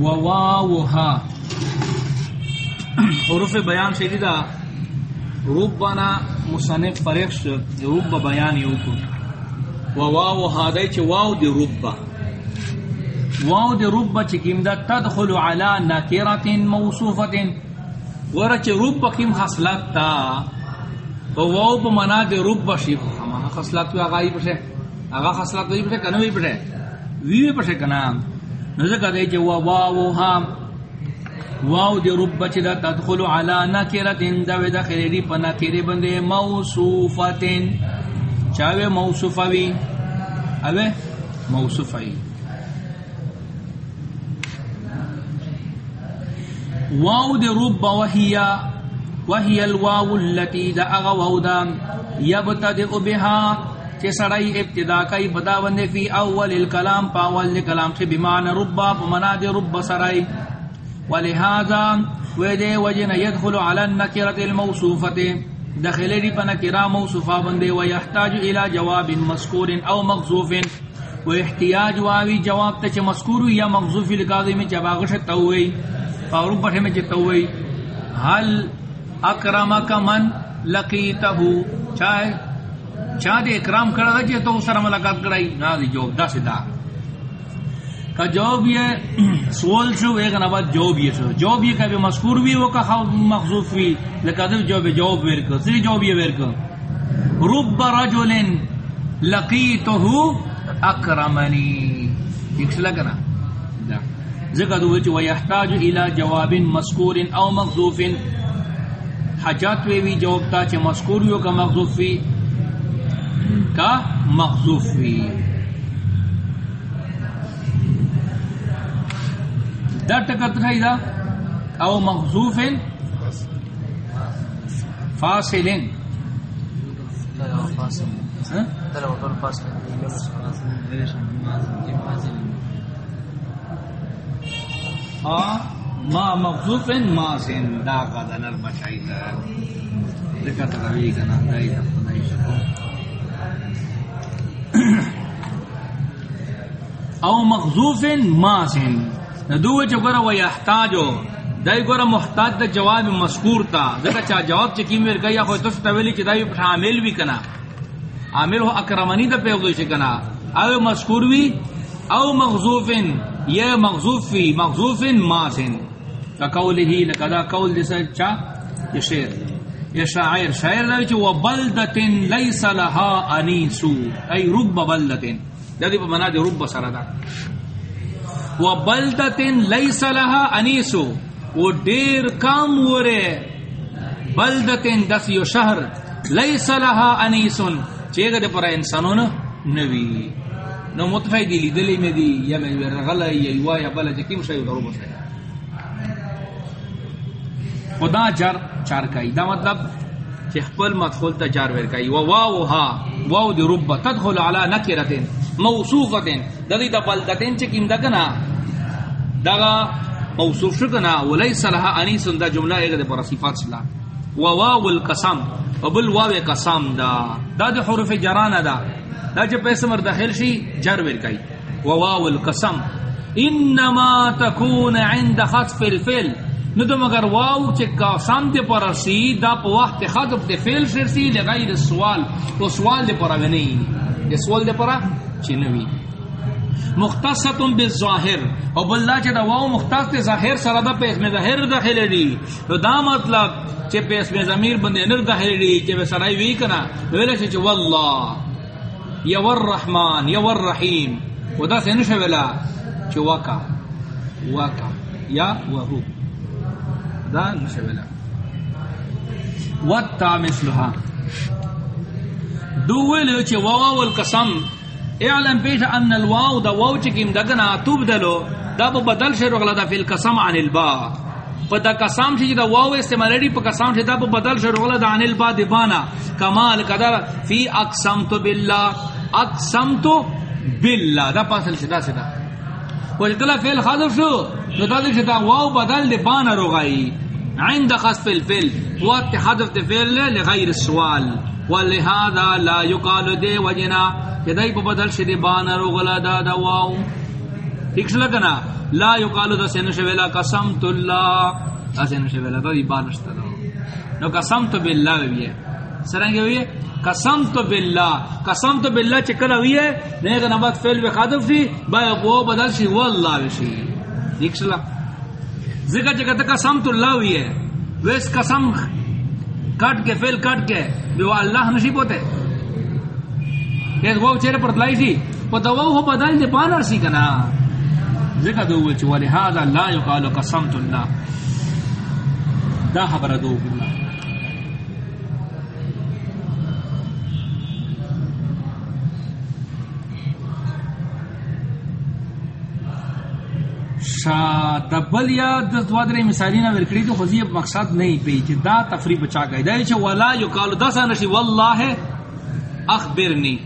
وواوها. حروف بیان شدی دا ربنا مصنف فریق شد رب بیان یوکو وواوها دای چه واو دی رب. واو دی رب چه کم دا تدخل علا نکرت موصوفت ورا چه رب کم خصلت تا. تو واو پا منا دی رب شیف ہمان خصلت تو آغایی پشے، آغا خصلت تو پشے کنوی پشے؟ وی پشے کنام نزکا دے جی چه وواوها واو دی رب چی دا تدخلو علا نکرتن دا وی دا خیری پا نکری بندے موصوفتن چاوے موصوفوی؟ اوے موصوفوی. واو دی رب وحیا وحی الواو اللتی دا اغا واو دا یبتدئ بها چی سڑائی ابتدا کئی بدا بندے فی اول الکلام پا اول کلام سے بمان ربا پا منا رب سرائی. ولهذا ودي وجن يدخل على النكرة الموصوفة دخل لي بنكرة موصوفة بندي ويحتاج إلى جواب مذكور أو مغزوف ويحتاج واوي جواب تا تچ مذكور یا مغزوف لقاضي میں جباغش توي اور بٹھ میں توي هل اکرمک من لقيته چاہے چاہے اکرام کرا جے جی، تو سر ملاقات کرائی۔ نا دی جواب، دا سدا کا جواب یہ سوال شو، ایک نبات جواب یہ شو۔ جواب یہ کہ مذکور بھی وہ کا مخصوص بھی، لکہ جواب جواب ورک سری جواب یہ ورک رب رجل لقیته اکرمنی۔ ٹھیک سے لگنا ذکر دو وچ ويحتاج الى جواب مذکور او مخذوف حاجات وی وی جواب تا چ مذکور یو کا مخذوف وی کا مخذوف وی دا ٹکت ہے دا۔ او مخزوف فاصل ہاں؟ ما مخزوف ما سن دا قد نرم شاید دکت روی کنا دائی دا خدای شکو او مخزوف ما سن دو و یحتاجو دای گورا محتاج د جواب مذکور تا. دغه چا جواب چ کیم ور گیا خو تس تویلی چ دای شامل وی کنا. عامل هو اکرمنی د پیغو ش کنا. او مذکور وی. او مغذوفن یا مغذوف فی مغذوف ماسن. کقوله لقد قول دس چا؟ یہ شعر. یہ شاعر شاعر دا چ و بلدتن لیس لها انیسو ای رب بلدتن ددی په معنا د رب سره دا و بلدتن لیس لها انیسو و دیر کام ورے بلدتن دس یو شہر لیس لها انیسن چیگا دے پر انسانون نوی نو متفائی دی لی دلی میں دی یا میں رغلا یا یوا یا بلا جکیم شای ضرور بسے خدا جر چار کئی. دا مطلب چی خپل مدخول تا جار ور کئی. و واو ها. واو دی رب تدخل علا نکرتن موصوفتن دا دی دا بلدتن چکیم دا کنا؟ دا موصوف شکنا ولیس لها انیسن دا جملہ ایک دا پر صفات سلا و واو القسم. و بل واو قسم دا. دا دی حروف جران دا. دا جب پیس مر داخل شی جر ور کئی. و واو القسم. انما تکون عند خطف الفل نو دو مگر واو چه قسم دی پر سی، دا پا وقت خطف دی فیل شرسی لغیر سوال. تو سوال دی پر اگنی دی سوال دی پر چنوی مختصتم بالظاہر. او باللہ چه دا واو مختص دی ظاہر سردا پیس میں ظاہر داخل دی. تو دا مطلب چه پیس میں ضمیر بندے نر داخل دی چه بے سرائی وی کنا. ویلے چه واللہ. یا والرحمن، یا والرحیم. و دا سے نشویلا چه وکا وکا یا وہو. دا نشویلا وتا مثلها. دو ویلو چه واو القسم اعلم پیش ان الواو دا واو چکیم دگنا تبدلو دا با بدل شروع غلا دا فی القسم عن البا. پا دا قسم چی دا واو استعمالی پا قسم چی دا با بدل شروع غلا دا عن البا دبانا کمال قدر فی اقسمتو باللہ. اقسمتو باللہ. دا پاسل شدا شدا وجدلا فیل خاضر شو. نو دا دیکھ دا واو بدل دبانا رو غائی عند خصف الفل وقت حذف الفعل لغیر السؤال ولهذا لا يقال دے وجنا. کہ دای په بدل شدی بان رو غلا دا دا واو. ٹھیک لگنا لا یقالو دا سین شویلا قسمت اللہ. دا سین شویلا دا دی بار نشتا دا. نو قسمت باللہ وی ہے سرنگی وی ہے؟ قسمت باللہ قسمت باللہ چکر وی ہے؟ نیگا نبات فیل وی خادف فی با وہ بدل شی واللہ وی شی دیکھ شلا۔ ذکر چکر تا قسمت اللہ وی ہے۔ ویس قسم کٹ کے فیل کٹ کے بھی وہ اللہ نشی پوتے وہ چہرے پر تلائی تھی۔ پتہ وہ ہو بدل دے پانر سی کنا۔ ذکر دو وچ ولہذا لا يقال قسمت الله دا خبر دو بالله شا دبل یا د دوادر مثالینا ورکڑی تو خزی مقصد نہیں پی کہ دا تفریح بچا گئی دا چھ ولا یقال دا سنشی والله اخبرنی.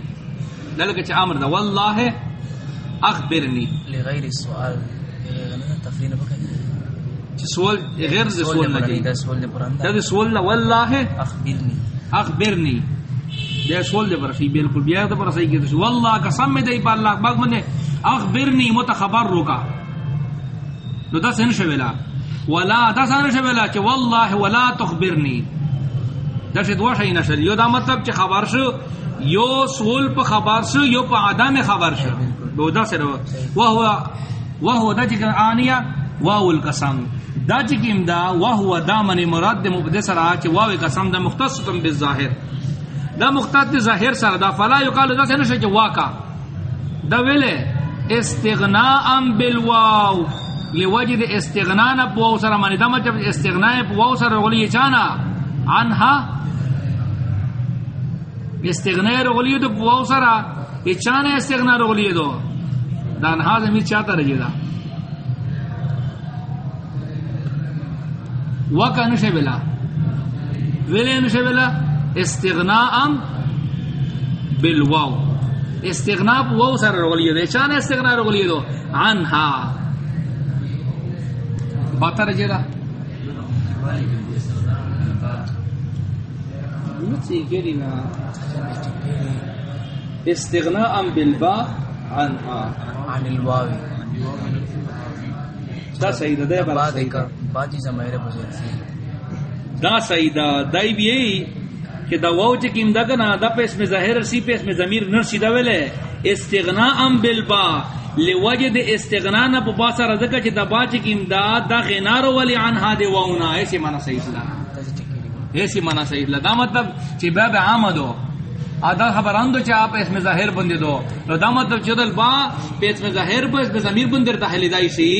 للکہ چھ امر دا والله اخبرنی. لغیر السؤال بکے سوال غیر ز سوال نہ جی دا سوال دے دا سوال والله دا سوال دے پر سی بالکل بیا صحیح کہ والله قسم دے پر اللہ باغ اخبرنی متخبر روکا نو دا سن شویلا ولا دا سن شویلا کہ والله ولا تخبرنی. دا شد وا شي نشل. یو دا مطلب چې خبر شو، یو سوال په خبر شو، یو په عدم خبر شو. دو دا سره وهو وهو دا چې انیا واو القسم. دا چې کیم دا وهو دا من مراد د مبدا سره چې واو قسم دا مختص تم بالظاهر دا مختص ظاهر سره دا، فلا یقال دا څنګه چې واکا دا ویله استغناء بالواو. لوجد استغناء په واو سره باندې دا مطلب استغناء په واو سره غلی چانا. عنها استغناء رغلی دو په واو سره چانا استغناء رغلی دو. دا انها زمیر چاہتا رجی دا. وکا نشے بلا. ویلے نشے بلا. استغناء بالواو. استغناء پو واو سر رغلی دو. چانا استغناء رغلی دو. عنها. باتا رجی دا استغناء بالباء عنها عن الواو۔ دا سیدہ دے بلا بعد سیدہ باجی زمائر بزرگ سی۔ دا سیدہ دائی بھی کہ دا واو چکیم دا کنا دا پیس میں ظاہر سی پیس میں ضمیر نرسی دا ویلے۔ استغناء بالبا لوجد استغناء نا پا باسا رزکا چی دا با چکیم دا دا غنارو ولی عنها دے واونا. ایسی مانا صحیح سلا ایسی مانا صحیح سلا دا مطلب چی باب عامدو. آدھا خبران دو چاہ پہ اس میں ظاہر بندی دو تو دا مطلب چودل با پہ اس میں ظاہر اس میں ضمیر بندر داخلی دائی سی.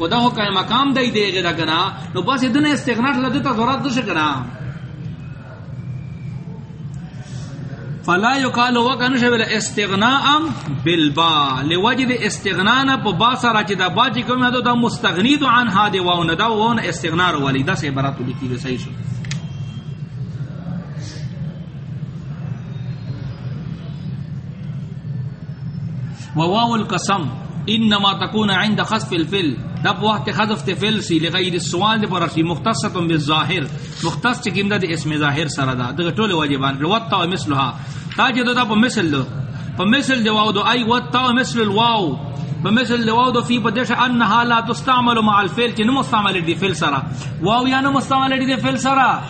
و دا ہو کہ مقام دائی دے گا کنا نو بس ادنے استغناء لدتا ضرورت دو شکنا. فلا یقال وکن شبل استغناء بالبا، لوجد استغناء په با سره چې دا با چې کوم دا مستغنی دو عن هاده و نه، دا و نه استغناء ولی، دا سه برات لیکي صحیح شو. وواو القسم، انما تكون عند خسف الفل دب وقت خذف تفل سی لغیر السوال دے پر سی مختص بالظاهر مختص چکیم دا اسم ظاهر سره دا دغه ټول واجبان وتا او مثلها تاجد دا په مثل دو په مثل دی واو دو ای وتا او مثل الواو په مثل دی واو دو فی بدش انها لا تستعمل مع الفعل چې نو مستعمل دی فعل سره واو یا نو مستعمل دی فعل سره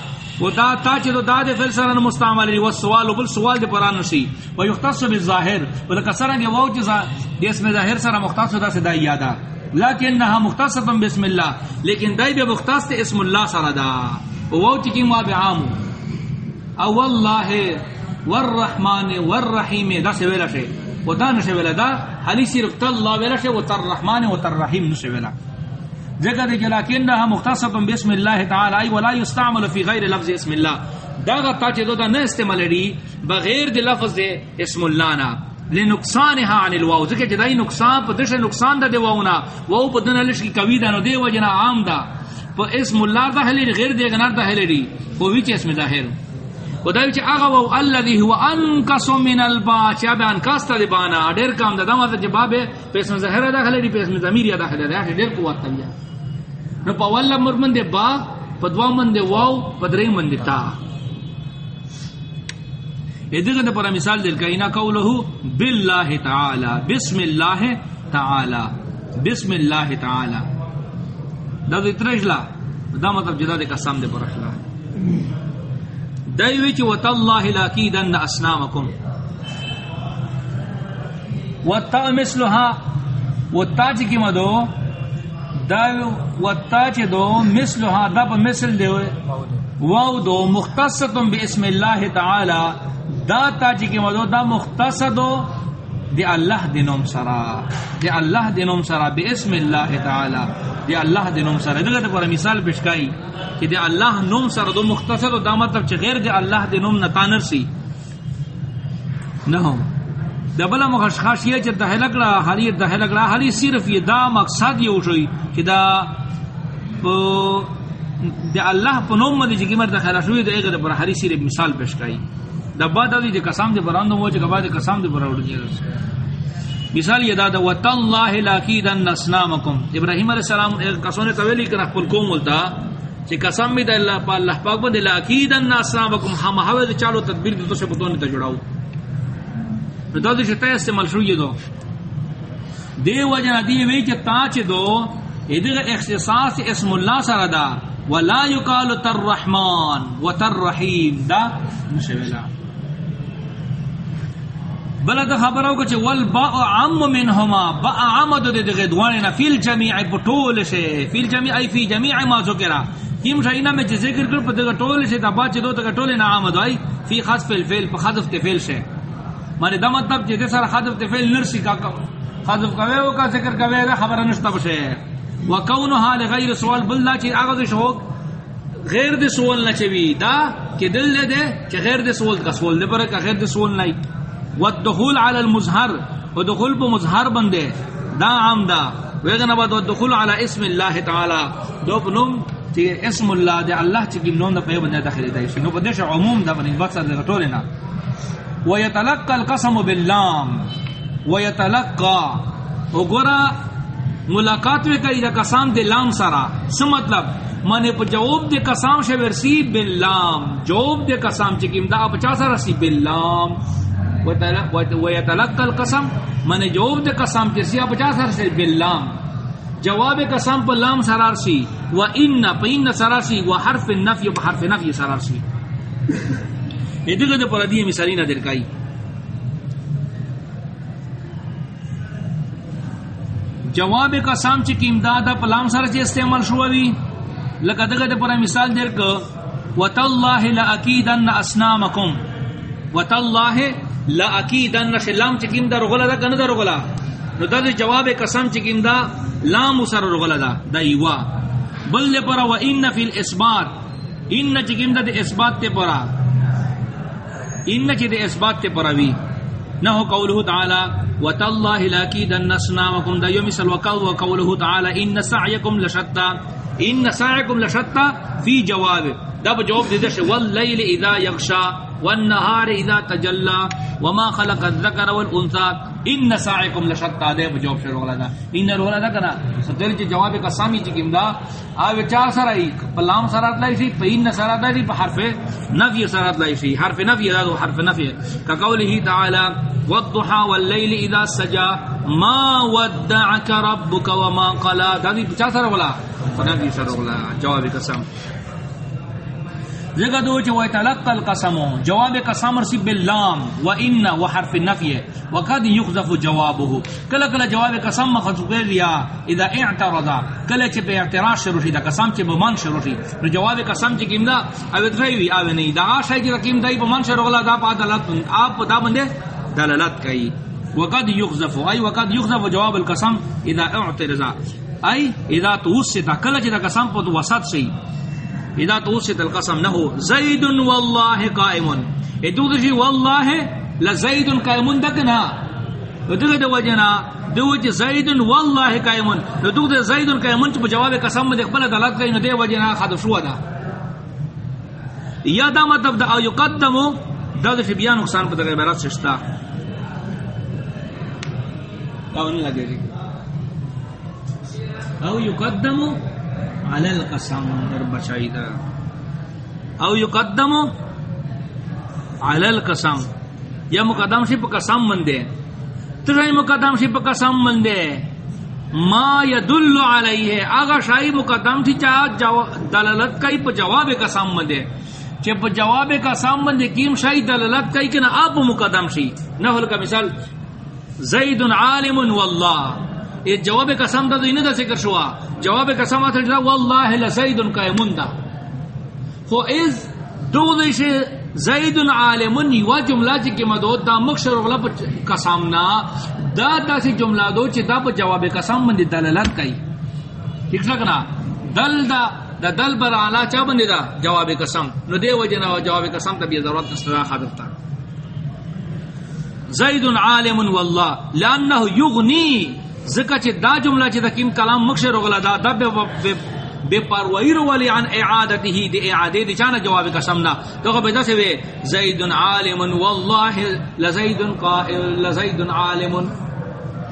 و دا تا چې دا د فعل سره مستعمل دی سوال بل سوال دی قران نشي و یختص بالظاهر ولکه سره دی واو چې د اسم ظاهر سره مختص دا سے دا یادا لکنها مختصه بسم الله لیکن دای به مختص اسم الله سره دا. او چې ما به عام او والله والرحمن والرحیم، دا څه ویل شي و دا نشه ویل دا. حدیث صرف الله ویل شي او تر رحمان او تر رحیم نشه ویل جگہ دے لکنها مختصه بسم الله تعالی، ای ولا یستعمل فی غیر لفظ اسم الله دا غتا چې دا نه استعمال لري بغیر د لفظ اسم الله نه لنقصانها عن الواو. ذکر جدائی نقصان پا دش نقصان دا دے واؤنا واو پا دن علش کی کوی دا نو دے وجنا عام دا پا اسم اللہ دا حلی غیر دے گنار دا حلی دی پا ویچ اسم ظاہر و دا ویچ آغا واو اللذی ہوا انکسو من البا چا بے انکاستا دے بانا. دیر کام دا دا مطلب جباب ہے پا اسم ظاہر دا حلی دی پا اسم ضمیر دا حلی دی دیر قوات تبیا نو پا والا مرمن دے با پا دوا من دے واو پا درین من دے تا. ادھر دے پر مثال دل کہینا قولہو باللہ تعالی. بسم اللہ تعالی. بسم اللہ تعالی. دا دو اترجلا دا مطلب جدا دے قسم دے پر پرخلا دایوی چی وتاللہ لاکیدن اسنامکم. وتا مثلها، وتا چی کی مدو، دا وتا چی دو مثلها، دا پا مثل دے واو دو، مختصتم باسم اللہ تعالی. دا تا چی کی مدو دا مختصدو دی اللہ دی نوم سرا. دی اللہ دی نوم سرا باسم اللہ تعالی. دی اللہ دی نوم سرا. دغه پر مثال پیش کہ دی اللہ نوم سرا دو مختصر دا مطلب چ غیر دی اللہ دی نوم نتانر سی نو دبل مخش خاص یہ چ دہ لگڑا حالی دہ لگڑا حالی صرف یہ دا مقصد یہ وشوی کہ دا دی اللہ په نوم باندې چې کیمر داخله شوی دی هغه پر حالی صرف مثال پیش کای دا بعد دی قسم دی براندو وجه که بعد قسم دی براوڑ دی مثال یہ دادا وتالله لاکیدن اسنامکم ابراہیم علیہ السلام ایک قسم نے تولی کنا خپل قوم ولتا کہ قسم می د اللہ پاک اللہ پاک بند لاکیدن اسنامکم ہم ہوا چالو تدبیر تو سے بتون تے جڑاو تو دادی شتا استعمال شو دو. دی وجہ دی وی کہ تا چ دو ادھر اختصاص اسم اللہ سردا ولا يقال تر رحمان وتر رحیم دا مشولا بلا دا خبرو کو چ ول با عم منهما، با عم دو دے غدوان فی الجميع بطول سے فی الجميع ای فی جميع ما ذکر کیم شاینا میں ذکر کر پدے ٹول سے دا با چ دو تے ٹول نہ عام دای فی خذف الفعل فخذف الفعل سے مانے دا مطلب جے سر خذف الفعل نرسی کا خذف کوے او کا ذکر کوے خبر نشتا بشے وکونها لغیر سوال، بل چ اگے شو، غیر دے سوال نہ چوی دا کہ دل لے دے کہ غیر دے سوال، کا سوال دے پر غیر دے سوال نہیں والدخول على المظهر ودخول بمظهر بندے دا عام دا۔ ویغنا بعد والدخول على اسم الله تعالی۔ دو بنوم تی اسم اللہ دے، اللہ چی نوم دا پیو بندے داخل دے شنو بدش عموم دا بنی بات سر ٹولنا ويتلقى القسم باللام۔ ويتلقى۔ وغرا ملاقات میں کئی دا قسم دے لام سرا سم مطلب؟ مانے پا جواب دے قسم شے ورسی باللام۔ جواب دے قسم چکیم دا پچا سرا سی باللام۔ ويتلقى القسم. من جواب دے قسم چسی پچا سرا سی باللام. جواب قسم پر لام سرار سی. و ان پا ان سرار سی. و حرف النفی و حرف نفی سرار سی. یہ دیگر دے پر دیئے مثالی نہ درکائی جواب قسم چ کی امداد پلام سره چ استعمال شووی لکه دغه پر مثال درک وتالله لاکیدن اسنامکم وتالله لاکیدن شلام چ کیم در غلا دا کنه در غلا نو دا جواب قسم چ کیم دا لام سر غلا دا دا دایوا بل پر و ان فی الاثبات. ان چ کیم دا اثبات تے پرا. ان چ دے اثبات تے پراوی نہ قوله تعالی وتالله لاكيدن اسنامكم دا يوم سل وقال وقوله تعالى ان سعيكم لشتى ان سعيكم لشتى في جواب. دا جواب دے دے والليل اذا يغشى والنهار اذا تجلى وما خلق الذكر والانثى ان سعيكم لشتى. دے جواب شروع لگا ان رولا دا کنا. ستر چ جواب کا سامی چ کیمدا ا چار سرا ایک پلام سرات لائی سی. پین سرات لائی سی. حرف نفی سرات لائی سی. حرف نفی دا حرف نفی. کا قوله تعالی والضحى والليل اذا سجى ما ودعك ربك وما قلا دا دی چا سرا ولا نفی سرا ولا جواب قسم جگہ دو چ وتلقى القسم جواب قسم رسی باللام و ان وان وحرف النفي وقد يحذف جوابه کلا کلا جواب قسم مخذوف لیا اذا اعترض کلا چ به اعتراض شروع شي دا قسم چ بمان شروع شي نو جواب قسم چ کیمدا او تھوی او نہیں دا شای چ کیم دای بمان شروع لا دا پادلت اپ دا بندے دلالت کئی وقد يحذف اي وقد يحذف جواب القسم اذا اعترض اي اذا توسط کلا چ دا قسم پد وسط شي اذا توسط القسم نہ زید والله قائم. ادو جی والله لزید قائم دکنا. ادو دے وجنا. دو جی زید والله قائم ادو دے زید قائم چ جواب قسم دے خپل دلالت کین دے وجنا خد شو دا یا دا مطلب دا یقدم دا دے بیان نقصان پتہ عبارت سشتا کون لگے گی. او یقدم علی القسم، در بچائی دا. او یقدم علی القسم. یا مقدم سی پا قسم مندے. ترائی مقدم سی پا قسم مندے. ما يدل علیہ. اغا شای مقدم تھی چاہ دلالت کئی پا جواب قسم مندے. چے پا جواب قسم مندے کیم شای دلالت کئی کنا آپ مقدم شی. نحل کا مثال، زید عالم واللہ. یہ جواب قسم دا دینہ دا ذکر شوا۔ جواب قسم آتا جدا واللہ لزید قائمون دا خو از دو دیش زید عالم یوا جملہ جی چی کی مدود دا مکشر غلا پا قسمنا دا دا سی جملہ دو چی دا پا جواب قسم مندی دلالت کئی۔ ٹھیک سکنا دل دا دا دل بر آلا چا بندی دا؟ جواب قسم۔ نو دے وجنا جواب قسم تا بھی ضرورت نصرا خادر تا۔ زید عالم والله لانه یغنی زکه چې دا جمله چې د کیم کلام مکشر غلا دا د بے پروايي والی عن اعادته دی اعاده دی چانه جواب قسم نا تو کو بدا سے وی زید عالم والله لزید قائل لزید عالم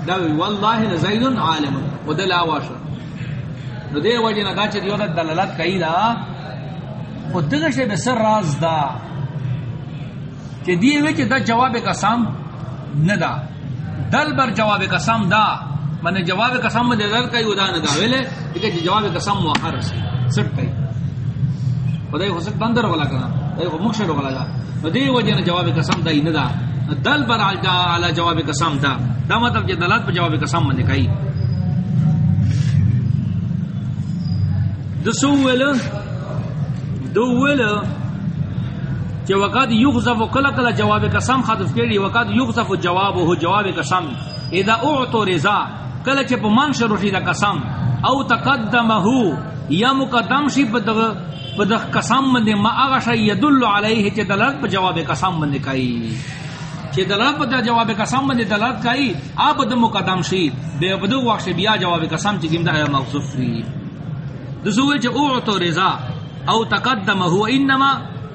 دا وی والله لزید عالم ودل اواش نو دی وجه نه دا دیو د دلالت کوي دا. او دغه شی به سر راز دا. کہ دیئے وے دا جواب قسم نہ دا دل بر جواب قسم دا. من جواب قسم میں دل کئی ادا نہ دا ویلے کہ جی جواب قسم مؤخر سے سٹ کئی خدای ہو سکتا اندر والا کنا، خدای کو مکشر والا دا۔ دی وجہ نہ جواب قسم دا ہی نہ دا۔ دل بر علی جواب قسم دا۔ دا مطلب کہ دلالت پر جواب قسم میں کئی دسو ویل، دو ویل کہ وقت یغذف کلا کلا جواب قسم خطف کری وقت یغذف جواب ہو جواب قسم۔ اذا اعطو رضا۔ کلا چھ پا من شروع شی دا قسم او تقدم ہو یا مقدم شی پا دا پا دا قسم مندے ما آغا شای یدل علیہ چھ دلالت پا جواب قسم مندے کئی چھ دلالت پا دا جواب قسم مندے دلالت کئی آپ دا مقدم شی بے بدو وقت بیا جواب قسم چھ گم دا ہے مغزف فی دسوئے چھ اعطو رضا او تقدم هو انما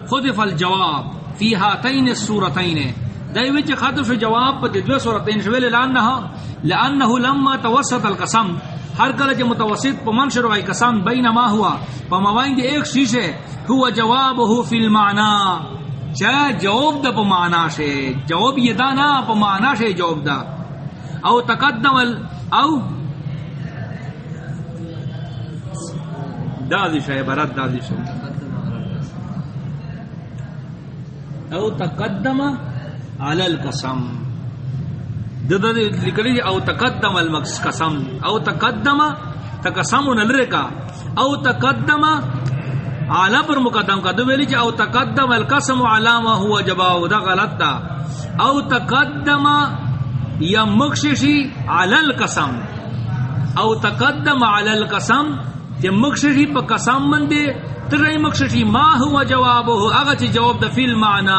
خذف الجواب في هاتين السورتين دایوی چ خاطر جواب په دو سورتين شویل لانه لانه لما توسط القسم. ہر کله چې متوسط په من شروع قسم بینما هوا په مابین دی ایک شیشه هو جوابه فی المعنى چا جواب د په معنا شه؟ جواب یدا نه، په معنا شه جواب دا او تقدم ال او دادی شه، عبارت دادی شه. او تقدم علی القسم. دد لکلی او تقدم المقص قسم. او تقدم تقسم نلرکا او تقدم علی پر مقدم کا. دو ویلی او تقدم القسم علی ما هو جواب دا غلط دا. او تقدم یا مخششی علی القسم. او تقدم علی القسم کہ مخششی پا قسم مندے ترہی مقصدی ما ہوا جوابه اگر چی جواب دا فی المعنی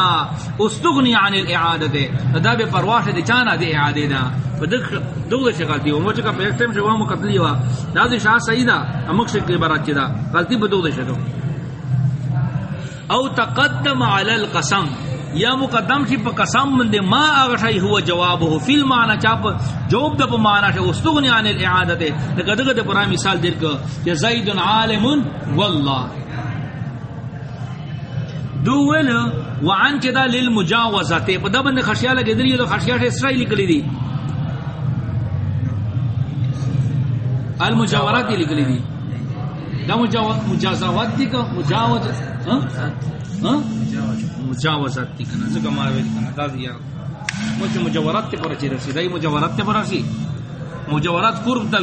استغنی عن الاعادت دا بے پرواش دے، چانا دے اعادے دا. فدق دو شکل دی ومو چکا پہ ایک ٹیم شکل وہاں قتلی ہوا. دا دی شاہ سیدہ مقصد کی برات چی دا. غلطی بدو دے شکل او تقدم علی القسم. یا مقدم شی پا قسم من دے ما اغشای ہوا جوابه فی المعنی چاپ جواب دا پا معنی شا استغنی عن الاعادت۔ لکہ دگا دے پرا مثال دیر کہ کہ زید عالم واللہ۔ دو وعن کدا للمجاوزات په دا باندې خشیا لګی دی د خشیا ته اسرائیل کلی دی۔ المجاورات لګی دی۔ دا مجاوزات دی کو مجاوز ها ها مجاوزات دی کنه څنګه ما ویل کنه دا دی مو مجاورات ته پر چی رسی رسیدای مجاورات ته پر رسی مجاورات قرب دا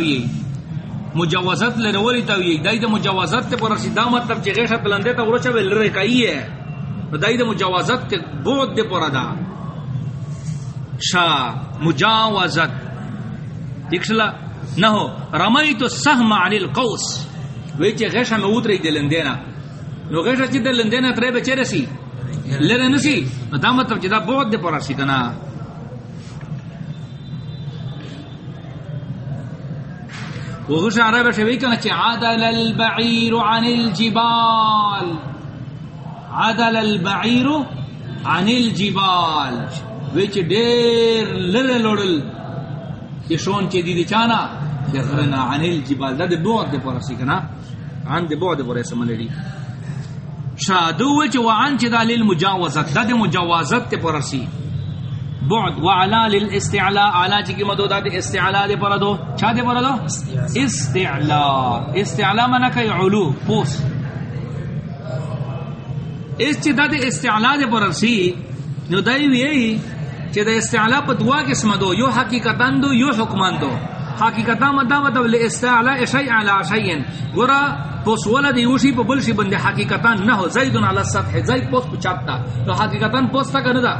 مجاوزات لري تا وی دای د مجاوزات ته پر رسی دا مطلب چې غیشه بلنده ته ورچا ول لري کایه دای د مجاوزت ته بود دے پورا دا۔ شا، مجاوزت۔ دکھلا نہ ہو رمیت السهم عن القوس۔ وی چه غشا میں اتری دلندینا نو غشا چی دلندینا ترے بچے رسی لرے نسی دا مطلب چی دا بود دے پورا سی کنا وغشا عربی شوی کنا چی عادل البعیر عن الجبال عدل البعیر عن الجبال وچ دیر لر لڑل یہ شون چی دی دی چانا جزرنا عن الجبال دا دی بعد دی پورا سیکنا عن دی بعد پورا سملڑی شادو وچ وعن چی دا للمجاوزت، دا دی مجاوزت دی پورا سی. بعد، وعلا للاستعلاء علا چی کی مدو دا دے استعلاء دے پر دو؟ چا دے پر دو؟ استعلاء استعلاء منا کئی علو، پوس. اس چی دا دے استعلاء دے پر سی، نو دائی ویئی چی دا استعلاء پا دوا قسم دو، یو حقیقتان دو، یو حکمان دو. حقیقتا مدا مطلب لاستعلاء شیء علی شیء گرا ورا پوس ولد یوشی په بل شي بند حقیقتا نہ ہو زید علی السطح، زید پوس پچاتا تو حقیقتا پوس تا کندا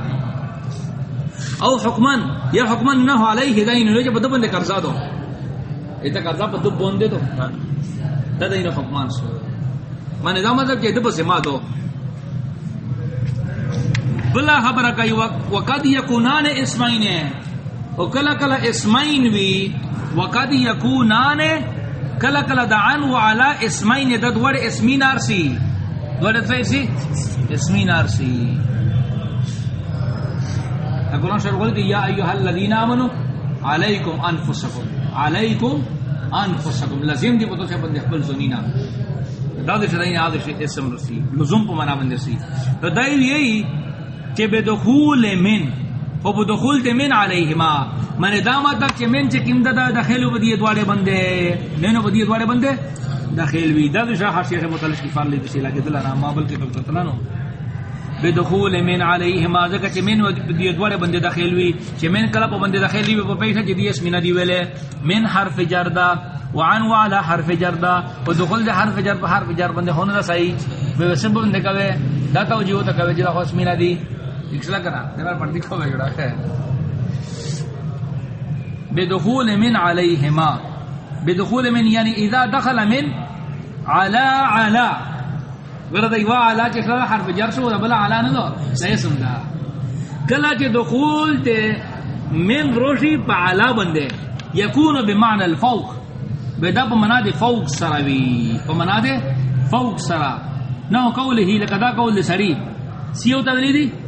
او حکمان یا حکمان نہ علیہ دین نو جب بند قرضا دو۔ ایتا قرضا په دو بوندے تو دا دین حکمان سو۔ من دا مطلب کہ دب سے ما دو۔ بلا خبر کئی وقد یکونان اسمین۔ وکلا کلا اسمین وی وقد یکونان کلا کلا دعان وعلا اسمین دد ور اسمین آرسی ور سی؟ اسمین آرسی قرآن شروع قلت یا ایوها الذین آمنوا علیکم انفسکم. علیکم انفسکم. لازم دی پتو سے بندے خبل زنینا دادش دین آدش اسم رسی. لزم پا منا بندے سی. تو دائیو یہی کہ بدخول من. او بدخول تے من علیہما من داما تک کہ من چے کم دا دخلو بدی دوارے بندے. نینو بدی دوارے بندے؟ داخل وی. دا شاہ حاشیہ متعلق کی فارلی بسی لگے دل رحمہ بلکہ فکرتنانو بدخول من علیہما ذکر چے من بدی دوارے بندے داخل وی. چے من کلپ بندے داخل وی پا پیسا چے دیس من دی ویلے. من حرف جردہ. وعن وعلا حرف جردہ. ودخول دے حرف جر پا حرف جر بندے ہونے دا صحیح بے وسن بندے کوئے دا توجیو تا کوئے جدا جی خوش مینا دی. اکسلا کرا تیرا پر دیکھو بے جڑا بدخول من علیہما بدخول من یعنی اذا دخل من علا علا ورد ایوا علا چکلا حرف جر شو بلا علا ندو لیسم دا کلا چی دخول تے من روشی پا علا بندے یکون بمعنى الفوق بدا پا منا دے فوق سراوی پا منا دے فوق سرا نو قولی لکدا قول سری سیو تدلی دی ہاں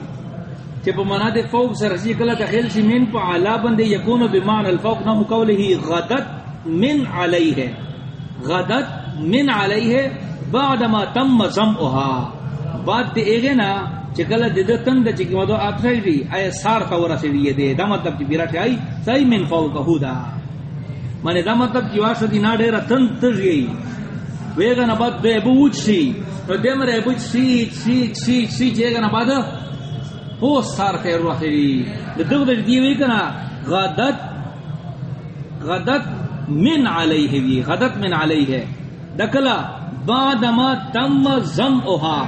کہ پا منا دے فوق سر رسی کلا دخل سی من پا علا بندے یکونو بمان الفوق نمو قوله غدت من علیہ غدت من علیہ بعد ما تم زمعها بعد دے اگے نا چکلا دے دے تند چکی مدو آپ سای دی آئے سار تورا سے دیئے دے دا مطلب چی بیرا آئی سای من فوقہو دا مانے دا مطلب چی واسا دی نا دیرا تند تجیئی ویگا نا بعد بے بوچ سی تو دے مرے بوچ سی سی سی سی چیگا بعد پوس سار تے روح دی. دغ دغ دیوی کنا، غدت غدت من علیہ وی، غدت من علیہ دکلا بعد ما تم زم اوہا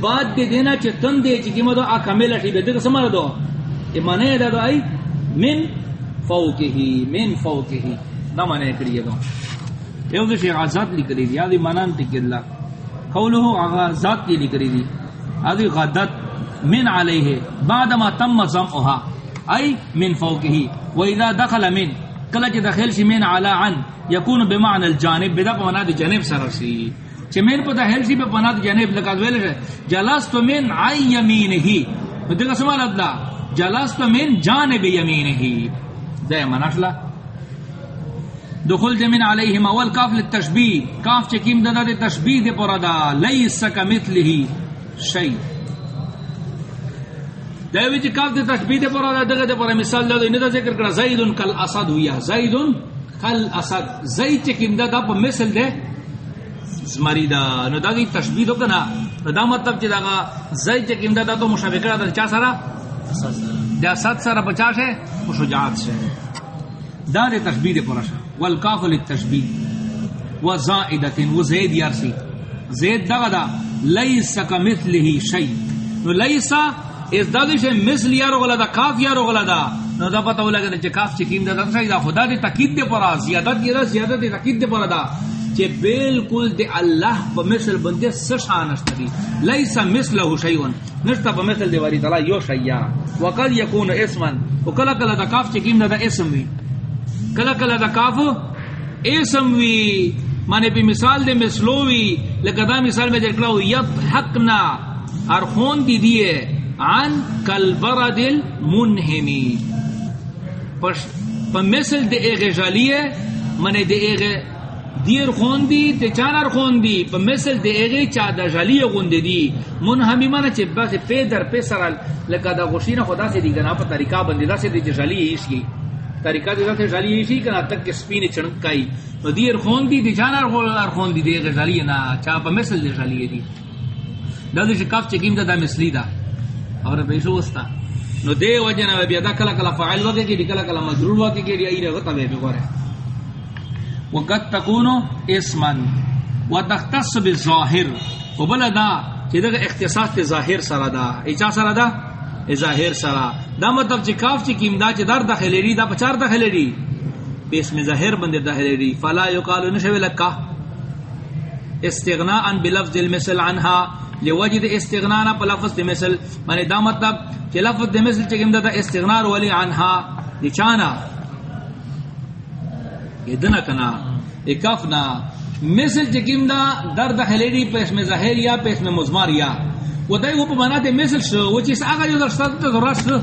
بعد دے دینا چے تن دے چی کیما دو آکا میلا ٹی بے دغ سمارا دو؟ ای مانے دا دو آئی من فوقہی من فوقہی نا مانے کریے دو. یو دو شیخ آزاد لی کری دی. آدھی منان تکی اللہ قولو آغازات لی کری دی. آدھی غدت. من علیہ بعد ما تم زمعها ای من فوقه و اذا دخل من کلا چ داخل شی من علی عن، یکون بمعنى الجانب بدا بنا دی جانب سر سی چ من پتہ ہل سی بنا دی جانب لگا ویل ہے جلست من عی یمینه بدل سمال اللہ جلست من جانب یمینه دے مناشلا دخول من علیہما والکاف للتشبیہ، کاف چکیم ددا دے تشبیہ دے پرادا لیس کمثلہ شیء۔ دیوی چی کاف دے تشبیح دے پر آدھا دگا دے پر مثال دے انہی دا ذکر کرا زیدن کل اسد ہویا زیدن کل اسد زید چی کم دا دا پا مثل دے زمری دا. نو دا گئی تشبیح دو کنا دا مطلب چی دا زید چی کم دا تو مشابہ کرا دا چا سارا دا اسد سارا بچا شے و شجاعت شے دا دے تشبیح دے پر آشا والکاف للتشبیح و زائدت و زید یارسی. زید دا دا لیسا کا مثلہی شئی نو لیسا اس دادی سے مثل یارو غلا دا، کاف یارو غلا دا. نو دا پتہ ولا کہ کاف چکیم دا دا دا خدا دی تاکید دے پرا زیادت دی دا، زیادت دی تاکید دے پرا دا. چې بالکل د الله په مثل باندې سشان نشته ليس مثله شيء نشته په مثل دی وری تعالی یو شیا وقد يكون اسما وکلا کلا د کاف چې کیم نه د اسم وی. کلا کلا د کاف اسم وی. معنی په مثال د مثلوی لکه دا مثال مې ذکر یضحکنا ارخون دی دیه عن کالبرد المنهمی پس پا دے اغی جالیے منے دے اغی دیر خون دی تے چانر خون دی. پا دے اغی چا دا جالیے خون دی. دی منہمی مانا چے بس پی در پی سرال. لکا دا غشین خدا سے دی گنا پا طریقہ بندی دا سے دی چے جالیے ایشی طریقہ دی دا سے جالیے ایشی کنا تک کے سپین چنکائی نو دیر خون دی تے چانر خون دی دے اغی جالیے نا. چا پا دے جالیے دی. دا دې کاف چې کیم دا, دا مثلی دا. اور پیسو وستا نو دے وجنا بیا دا کلا کلا فاعل وکي کی کلا کلا مجرور وکي کی ای رغه تبه به غره وقد تكون اسما وتختص بالظاهر وبلدا چې دا اختصاص ته ظاهر سره دا اچا سره دا ظاهر سره دا مطلب چې کاف چې کیم دا چې در داخلي ری دا پچار داخلي ری بیس میں ظاہر بندے داخلي ری فلا يقال نشوي لك استغناء بلفظ المثل عنها لوجد استغنانا پا لفظ دی مثل. معنی دا مطلب کہ لفظ دی مثل چکم دا دا استغنار ولی عنها. دی چانا یہ کنا اکفنا مثل چکم دا در دخلیری پیش میں ظاہر یا پیش میں مزمار یا. وہ دائی وہ پا منا دی مثل شو وہ چیز آگا جو در شتاد تا ضرورت شو.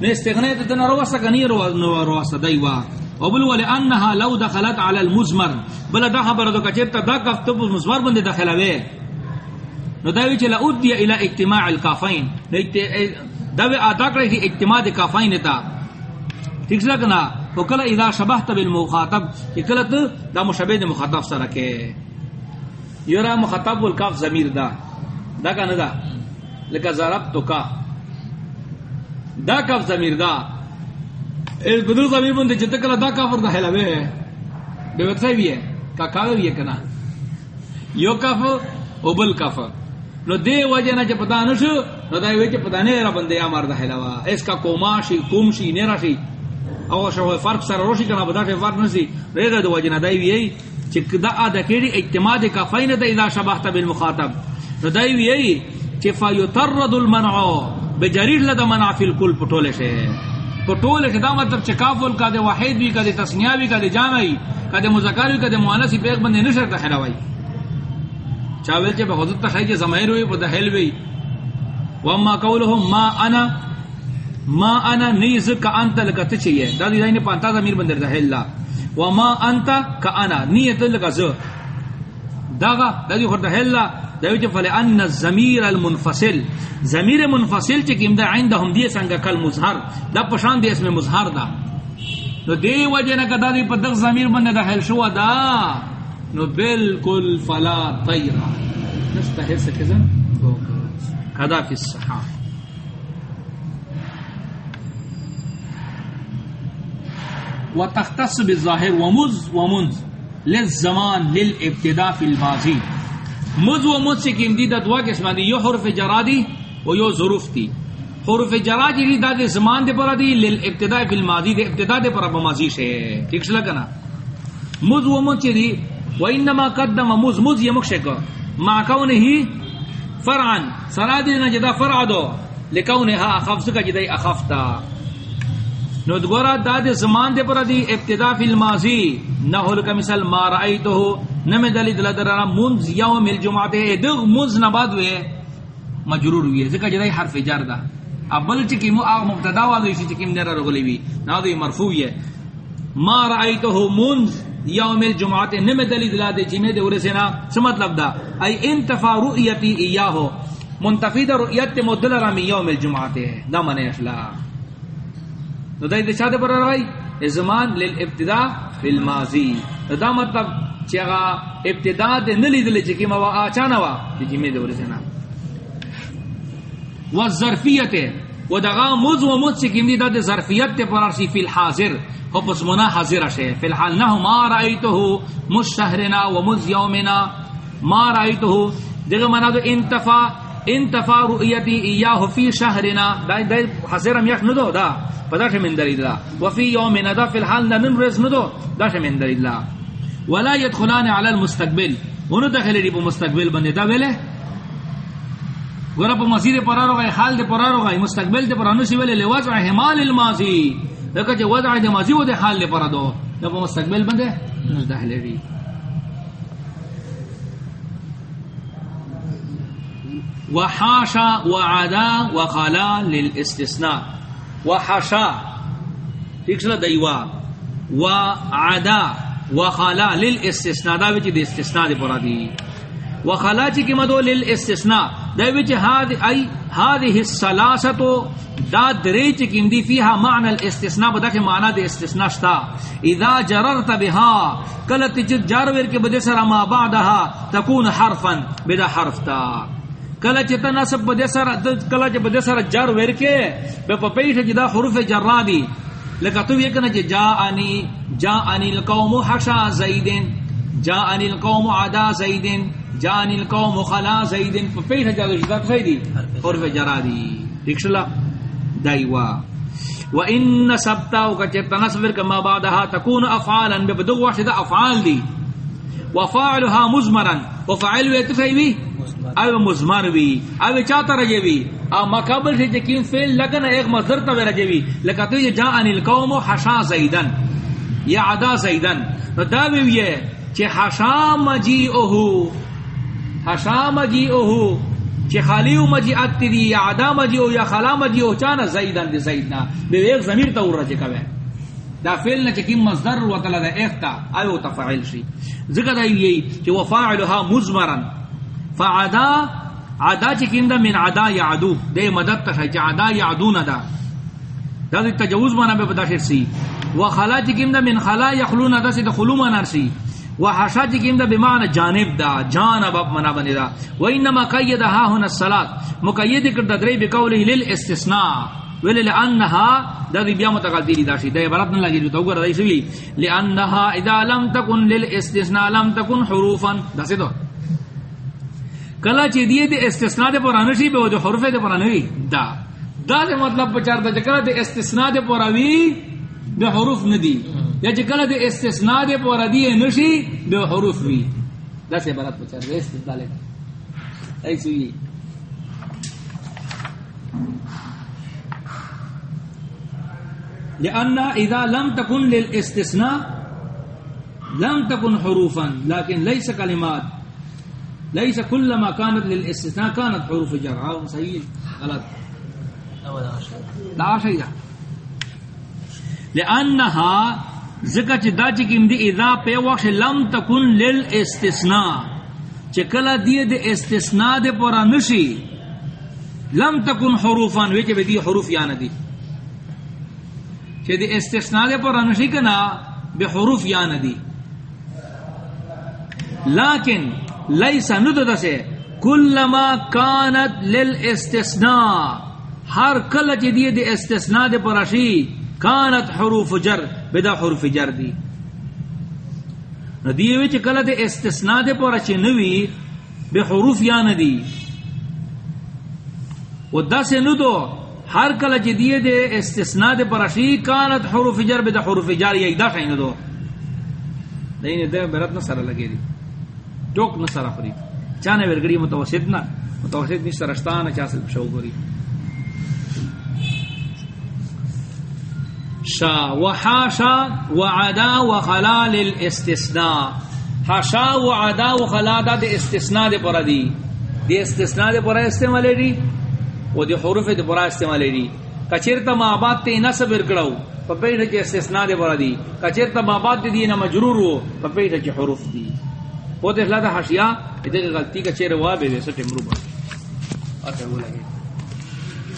نے استغنائی تا دنا رواستا کنی رواستا دائی وا وبل ولانها لو دخلت على المزمر. بل دا خبر دو کچتا دا کفت مزمر بند داخله وے نو دا وی چلا ادی الى اجتماع الكافین دا وی ادا کړی کی اجتماع د کافین تا ٹھیک څنګه کنا وکلا اذا شبهت بالمخاطب کله ته دا مشابه د مخاطب سره کې. یرا مخاطب والکاف ضمیر دا. دا کنه دا؟ لکه ضربت کا دا کاف ضمیر دا. اس بدل ضمیر بندے چتے کلا دا کافر دا ہلا وے بے وقت بھی ہے کا کاوی بھی ہے کنا یو کاف او بل کاف. نو دے وجہ نہ چ پتہ نہ شو نو دا وچ پتہ نہیں را بندے یا مار دا ہلا وا۔ اس کا کوما شی، کوم شی نے راشی او شو فرق سر روشی کنا بدا کے فرق نسی رے دے وجہ نہ دای وی چک دا ادا کیڑی اعتماد کا فین دا اذا شبہت بالمخاطب۔ نو دای وی چ فیترد المنع بجریر لدا منع فی الکل پٹولے سے پٹولے سے دا مطلب چکافل کا دے واحد بھی کا دے، تسنیہ بھی کا دے جامعی کا دے، مذکر بھی کا دے، مؤنث پیغ بندے نشر کا حلوائی چاول چ بہت تخای چ زمیر ہوئی بد ہل وی واما قولهم ما انا ما انا نیز کا انت لگت چیے دادی دای نے پانتا ضمیر بندر دا ہلا وما انت کا انا نیت لگا ز داغا دادی خود ہلا دایو چ فل ان الضمیر المنفصل. ضمیر منفصل چ کیم دا عندهم دی سنگ کل مظہر دا پشان دی اس میں مظہر دا. نو دی وجہ نہ کدا دی پدغ ضمیر بندے دا شو دا، نو بالکل فلا طیرا نستحر سکزن کدا فی الصحاح وتختص بالظاهر ومز ومنز للزمان للابتداء في الماضي مز ومز سے کیم دی دوا قسم دی یو حرف جرادی و یو ظروف دی حروف جرا جی دا دے زمان دے پر دی للابتداء في الماضي دے ابتداء دے پر ماضی سے ٹھیک چلا کنا مز ومز چ دی وانما قدم مز مز یمخشک ما کونه فرعا. سرادی نجدا فرع دو. لکونها اخفز کا جدی اخفتا نو دغورا داد زمان دے پر دی ابتدا فی الماضی. نہ ہل کا مثال ما رایتو نم دلی دل در منز یوم الجمعہ دغ منز نہ بعد وے مجرور ہوئی ذکر جدی حرف جر دا ابل چکی مو اگ مبتدا وا دی چکی من رغلی وی نہ دی مرفوع ہے ما رایتو منز یوم الجمعہ نم دلی دل دے جی جمعہ دے اور سنا س مطلب دا، ای انتفا رؤیتی ایاہو منتفی دا رؤیت مدل رامی یوم الجمعہ دا من اخلا نو دای دے چاہتے پر روائی زمان للابتداء فی الماضی. دا مطلب چیغا ابتداء دے نلی دلے چکی موا آچانا وا چی جی جمعی دے ورسینا والظرفیت و دغا موز و موز چکی دی دا دے ظرفیت تے پر ارسی فی الحاضر. خو پس منا حاضر شے فی الحال نہو ما رائیتو مش شہرنا و مز یومنا. ما رائیتو دیگه منا دو انتفا انتفا رؤیتی ایاہ فی شہرنا دا دا حاضر ہم یک ندو دا. پدا من دلیل دا. وفی یومنا دا فی الحال دا من رز ندو. دا من دلیل دا. ولا يدخلان على المستقبل. ونو داخل دی په مستقبل باندې دا ویله ګور په مسیر پرارو غي حال دې پرارو غي مستقبل دې پرانو سی ویله لوضع حمال الماضي دغه چې وضع دې ماضي و دې حال دې پرادو دا په مستقبل باندې نو داخل دی وحاشا وعدا وخلا للاستثناء۔ وحاشا، ٹھیک چلا دیوا وعدا وخلا للاستثناء، دا وچ دی استثناء دی پورا دی وخلا چ کی مدو للاستثناء۔ دا وچ ہاد ای هذه الثلاثه دا درې چ دی فيها معنى الاستثناء، بدا کہ معنی دی استثناء شتا. اذا جررت بها کلت چ جارور کے بده سرا ما بعدها تكون حرفا، بدا حرف تا. کله چې تناسب بده سره کله چې بده سره جر ورکه په پپېټه چې حروف جر دي لکه تو یہ کہنا کہ جاءنی جاءنی القوم حشا زیدن جاءنی القوم عدا زیدن جاءنی القوم خلا زیدن فپیح جاء جدا فیدی حرف جرا دی ٹھیک دایوا وان سبتا وکچ تنصبر کما بعدها تكون افعالا ببدو واحد افعال دی. وفاعلها مزمرا وفاعل وتفیوی او مزمر وی. او چاہتا رجے وی. او مقابل سے جکیم فیل لگن ایک مصدر تا رجے وی. لکہ تو یہ جاءن القوم حشا زیدن. یا عدا زیدن. تو دا بھی یہ چھ حشا مجیئہو حشا مجیئہو چھ خالیو مجیئت دی، یا عدا مجیئہو یا خلا مجیئہو چانا زیدن دی زیدنا. بے ایک ضمیر تا رجے کبے دا فعل نہ چکیم مصدر و تعالی دا ایک تا ایو تفعیل شی. ذکر دا یہی کہ وفاعلها مزمرا فعدا، عدا چکیم دا من عدا یعدو. دے مدد تا شای عدا یعدو ندا دا. دی تجاوز مانا بے پتا سی. وخلا چکیم دا من خلا یخلو ندا سی دا خلو مانا سی وحشا چکیم دا بمعنى جانب دا جانب اب منا بنی دا. وانما قید ها هنا الصلاة. مقید کرد دری بقوله للاستثناء. ولی لانها دا دی بیا متقلتی دی داشی. دا عبارت نہ لگی تو گر رہی سوی. لانها اذا لم تكن للاستثناء لم تكن حروفا. دا سی دو کلا چی دیئے دی استثناء دے پرانشی بے وہ جو حروف دے پرانوی دا. دا دے مطلب پچار دا چکلا دے استثناء دے پراوی بے حروف ندی. یا چکلا دے استثناء دے پورا دی نشی بے حروف وی دا سے عبارت پچار دے استثناء لے ایسو یہ لأن إذا لم تكن للاستثناء لم تكن حروفا لكن ليس كلمات. ليس كل ما كانت للاستثناء كانت حروف جر صحيح. غلط. لا شيء لأنها ذکر چی دا چی کم دی اذا پی وقت لم تکن للاستثناء. چی کلا دی دی استثناء دی پورا نشی، لم تکن حروفا ویچے بی دی حروف یا ندی. چی دی استثناء دی پورا نشی کنا، بی حروف یا ندی. لیکن لیسا ندد سے کلما کانت للاستثناء. ہر کل چی دی دی استثناء دی پورا شی، کانت حروف جر. بدا حروف جر دی ندی وچ کله د استثناء د پورا چ نوی به حروف یا ندی۔ و دس نو دو ہر کله چ دی د استثناء د پورا شی، کانت حروف جر بدا حروف جر یا دا شین دو دین د برت نہ سره لگی دی۔ ټوک نہ سره خری چانه متوسط نہ، متوسط نش سرستانه چا سل شو ګری شا وحاشا وعدا وخلا للاستثناء. حاشا وعدا وخلا دا دے استثناء دے پورا دی. دے استثناء دے پورا استعمال دی. او دے حروف دے پورا استعمال دی. کچرتا ما بعد تے نصب کڑو پپیٹ کے استثناء دے پورا دی. کچرتا ما بعد دی نہ مجرور ہو. پپیٹ کے حروف دی. او دے خلا دا حاشیہ، دے غلطی کا چہرہ وا بے ویسے ٹمرو با اتے وہ لگے.